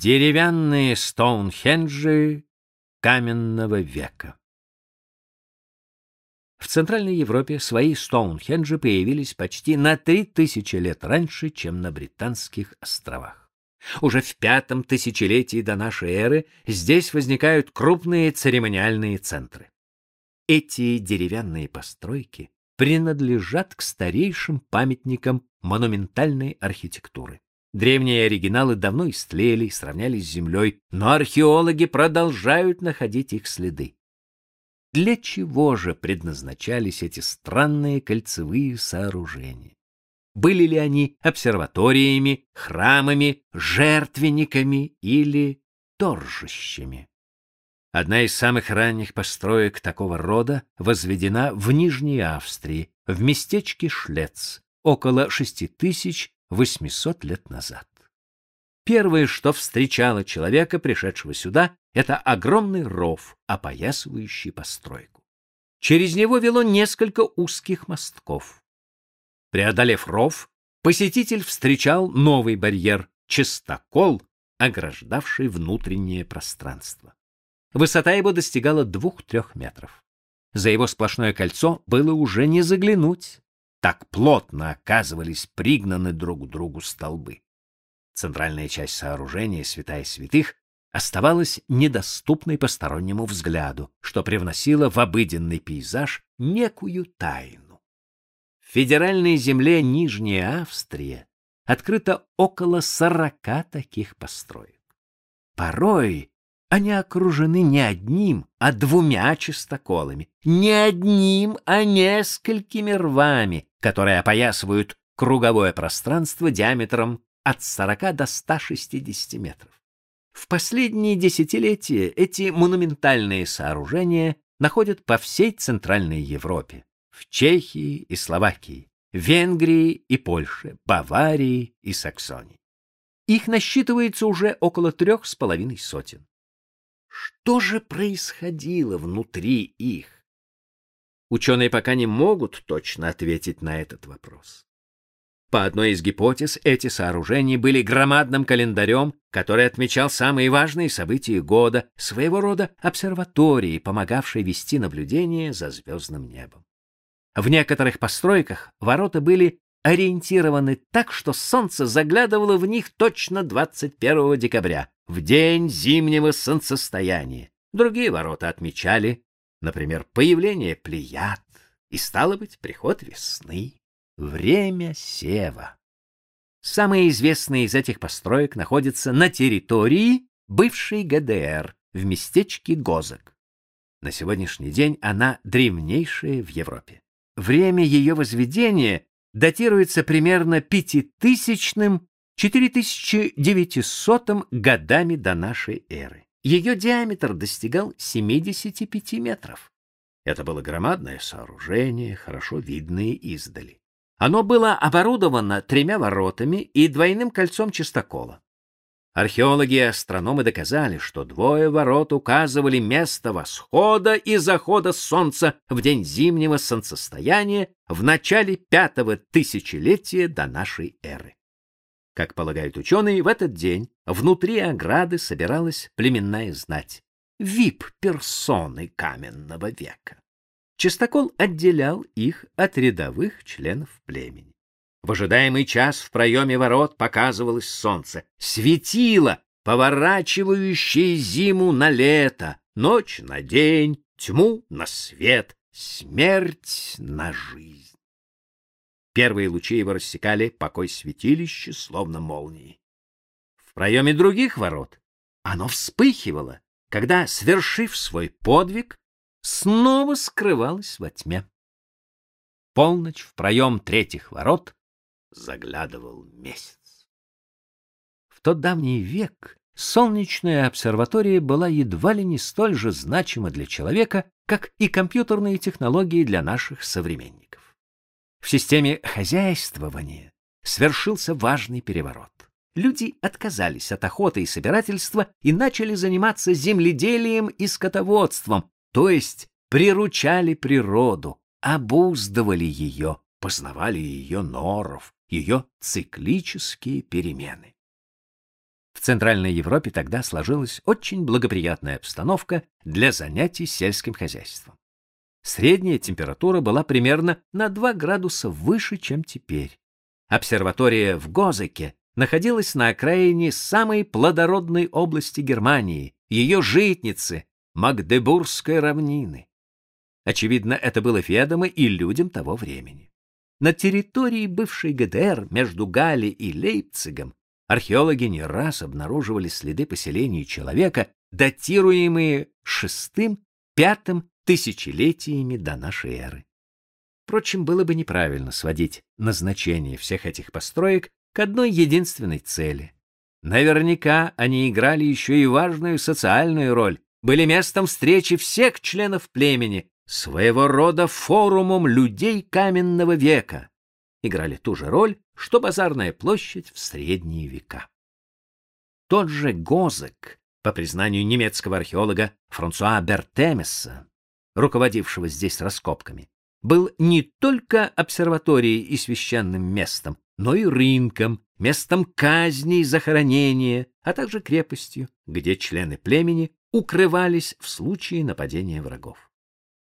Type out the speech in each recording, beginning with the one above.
Деревянные Стоунхенджи каменного века. В Центральной Европе свои Стоунхенджи появились почти на три тысячи лет раньше, чем на Британских островах. Уже в пятом тысячелетии до нашей эры здесь возникают крупные церемониальные центры. Эти деревянные постройки принадлежат к старейшим памятникам монументальной архитектуры. Древние оригиналы давно истлели сравнялись с землей, но археологи продолжают находить их следы. Для чего же предназначались эти странные кольцевые сооружения? Были ли они обсерваториями, храмами, жертвенниками или торжищами? Одна из самых ранних построек такого рода возведена в Нижней Австрии, в местечке Шлец, около 6800 лет назад. Первое, что встречало человека, пришедшего сюда, это огромный ров, опоясывающий постройку. Через него вело несколько узких мостков. Преодолев ров, посетитель встречал новый барьер чистокол, ограждавший внутреннее пространство. Высота его достигала двух-трех метров. За его сплошное кольцо было уже не заглянуть. Так плотно оказывались пригнаны друг к другу столбы. Центральная часть сооружения, святая святых, оставалась недоступной постороннему взгляду, что привносило в обыденный пейзаж некую тайну. В федеральной земле Нижняя Австрия открыто около сорока таких построек. Порой они окружены не одним, а двумя чистоколами, не одним, а несколькими рвами, которые опоясывают круговое пространство диаметром от 40 до 160 метров. В последние десятилетия эти монументальные сооружения находят по всей Центральной Европе, в Чехии и Словакии, Венгрии и Польше, Баварии и Саксонии. Их насчитывается уже около трех с половиной сотен. Что же происходило внутри их? Ученые пока не могут точно ответить на этот вопрос. По одной из гипотез, эти сооружения были громадным календарем, который отмечал самые важные события года, своего рода обсерваторией, помогавшей вести наблюдение за звездным небом. В некоторых постройках ворота были ориентированы так, что солнце заглядывало в них точно 21 декабря, в день зимнего солнцестояния. Другие ворота отмечали, например, появление плеяд и, стало быть, приход весны. Время сева. Самые известные из этих построек находятся на территории бывшей ГДР в местечке Гозок. На сегодняшний день она древнейшая в Европе. Время ее возведения датируется примерно пятитысячным 4900 годами до нашей эры. Ее диаметр достигал 75 метров. Это было громадное сооружение, хорошо видное издали. Оно было оборудовано тремя воротами и двойным кольцом чистокола. Археологи и астрономы доказали, что двое ворот указывали место восхода и захода солнца в день зимнего солнцестояния в начале пятого тысячелетия до нашей эры. Как полагают ученые, в этот день внутри ограды собиралась племенная знать, вип-персоны каменного века. Чистокол отделял их от рядовых членов племени. В ожидаемый час в проеме ворот показывалось солнце, светило, поворачивающее зиму на лето, ночь на день, тьму на свет, смерть на жизнь. Первые лучи его рассекали покой святилища, словно молнии. В проеме других ворот оно вспыхивало, когда, свершив свой подвиг, снова скрывалась во тьме. Полночь в проем третьих ворот заглядывал месяц. В тот давний век солнечная обсерватория была едва ли не столь же значима для человека, как и компьютерные технологии для наших современников. В системе хозяйствования свершился важный переворот. Люди отказались от охоты и собирательства и начали заниматься земледелием и скотоводством, то есть приручали природу, обуздывали ее, познавали ее норов, ее циклические перемены. В Центральной Европе тогда сложилась очень благоприятная обстановка для занятий сельским хозяйством. Средняя температура была примерно на 2 градуса выше, чем теперь. Обсерватория в Гозеке находилась на окраине самой плодородной области Германии, ее житницы, Магдебургской равнины. Очевидно, это было ведомо и людям того времени. На территории бывшей ГДР между Гали и Лейпцигом археологи не раз обнаруживали следы поселений человека, датируемые шестым-пятым тысячелетиями до нашей эры. Впрочем, было бы неправильно сводить назначение всех этих построек к одной единственной цели. Наверняка они играли еще и важную социальную роль, были местом встречи всех членов племени, своего рода форумом людей каменного века. Играли ту же роль, что базарная площадь в средние века. Тот же Гозек, по признанию немецкого археолога Франсуа Бертемеса, руководившего здесь раскопками, был не только обсерваторией и священным местом, но и рынком, местом казни и захоронения, а также крепостью, где члены племени укрывались в случае нападения врагов.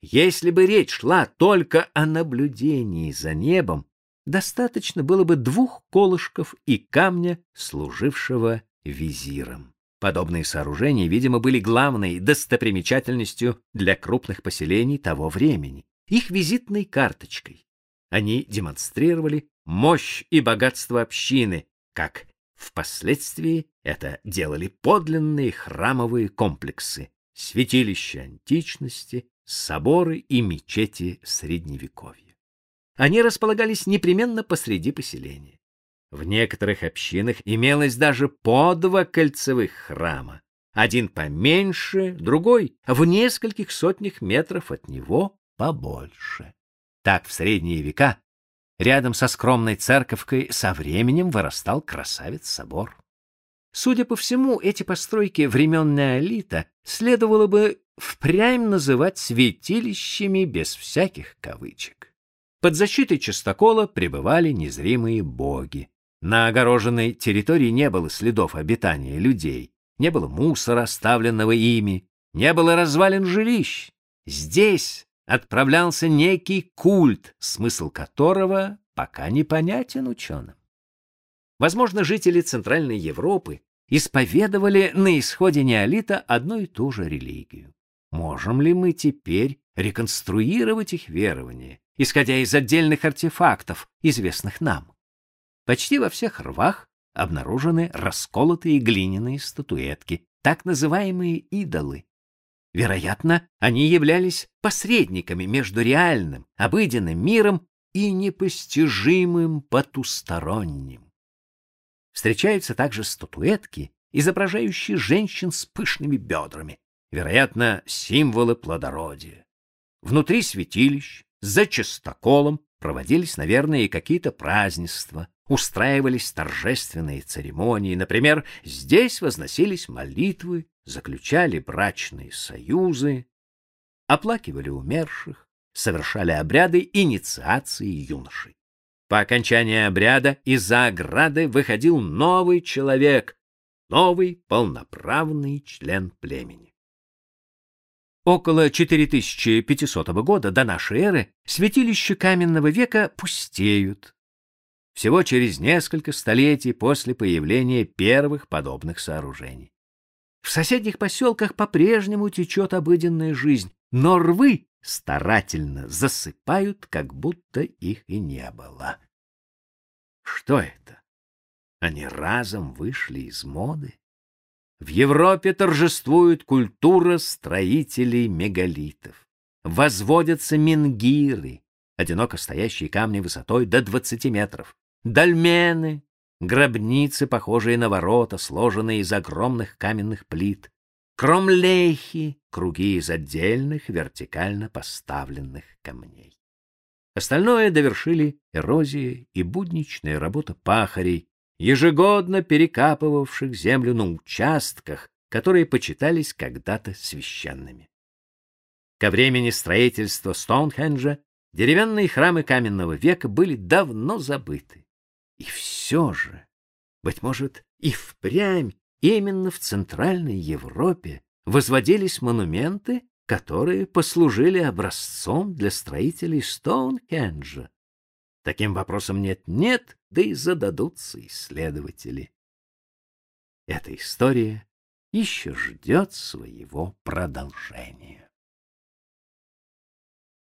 Если бы речь шла только о наблюдении за небом, достаточно было бы двух колышков и камня, служившего визиром. Подобные сооружения, видимо, были главной достопримечательностью для крупных поселений того времени, их визитной карточкой. Они демонстрировали мощь и богатство общины, как впоследствии это делали подлинные храмовые комплексы, святилища античности, соборы и мечети средневековья. Они располагались непременно посреди поселения. В некоторых общинах имелось даже по два кольцевых храма, один поменьше, другой в нескольких сотнях метров от него побольше. Так в средние века рядом со скромной церковкой со временем вырастал красавец-собор. Судя по всему, эти постройки времен неолита следовало бы впрямь называть святилищами без всяких кавычек. Под защитой чистокола пребывали незримые боги. На огороженной территории не было следов обитания людей, не было мусора, оставленного ими, не было развалин жилищ. Здесь отправлялся некий культ, смысл которого пока непонятен ученым. Возможно, жители Центральной Европы исповедовали на исходе неолита одну и ту же религию. Можем ли мы теперь реконструировать их верования, исходя из отдельных артефактов, известных нам? Почти во всех рвах обнаружены расколотые глиняные статуэтки, так называемые идолы. Вероятно, они являлись посредниками между реальным, обыденным миром и непостижимым потусторонним. Встречаются также статуэтки, изображающие женщин с пышными бедрами, вероятно, символы плодородия. Внутри святилищ, за частоколом, проводились, наверное, какие-то празднества, устраивались торжественные церемонии, например, здесь возносились молитвы, заключали брачные союзы, оплакивали умерших, совершали обряды инициации юношей. По окончании обряда из-за ограды выходил новый человек, новый полноправный член племени. Около 4500 года до нашей эры святилища каменного века пустеют. Всего через несколько столетий после появления первых подобных сооружений. В соседних поселках по-прежнему течет обыденная жизнь, но рвы старательно засыпают, как будто их и не было. Что это? Они разом вышли из моды? В Европе торжествует культура строителей мегалитов. Возводятся менгиры, одиноко стоящие камни высотой до 20 метров, дольмены, гробницы, похожие на ворота, сложенные из огромных каменных плит, кромлехи, круги из отдельных вертикально поставленных камней. Остальное довершили эрозия и будничная работа пахарей, ежегодно перекапывавших землю на участках, которые почитались когда-то священными. Ко времени строительства Стоунхенджа деревянные храмы каменного века были давно забыты. И все же, быть может, и впрямь именно в Центральной Европе возводились монументы, которые послужили образцом для строителей Стоунхенджа. Таким вопросом нет-нет, да и зададутся исследователи. Эта история еще ждет своего продолжения.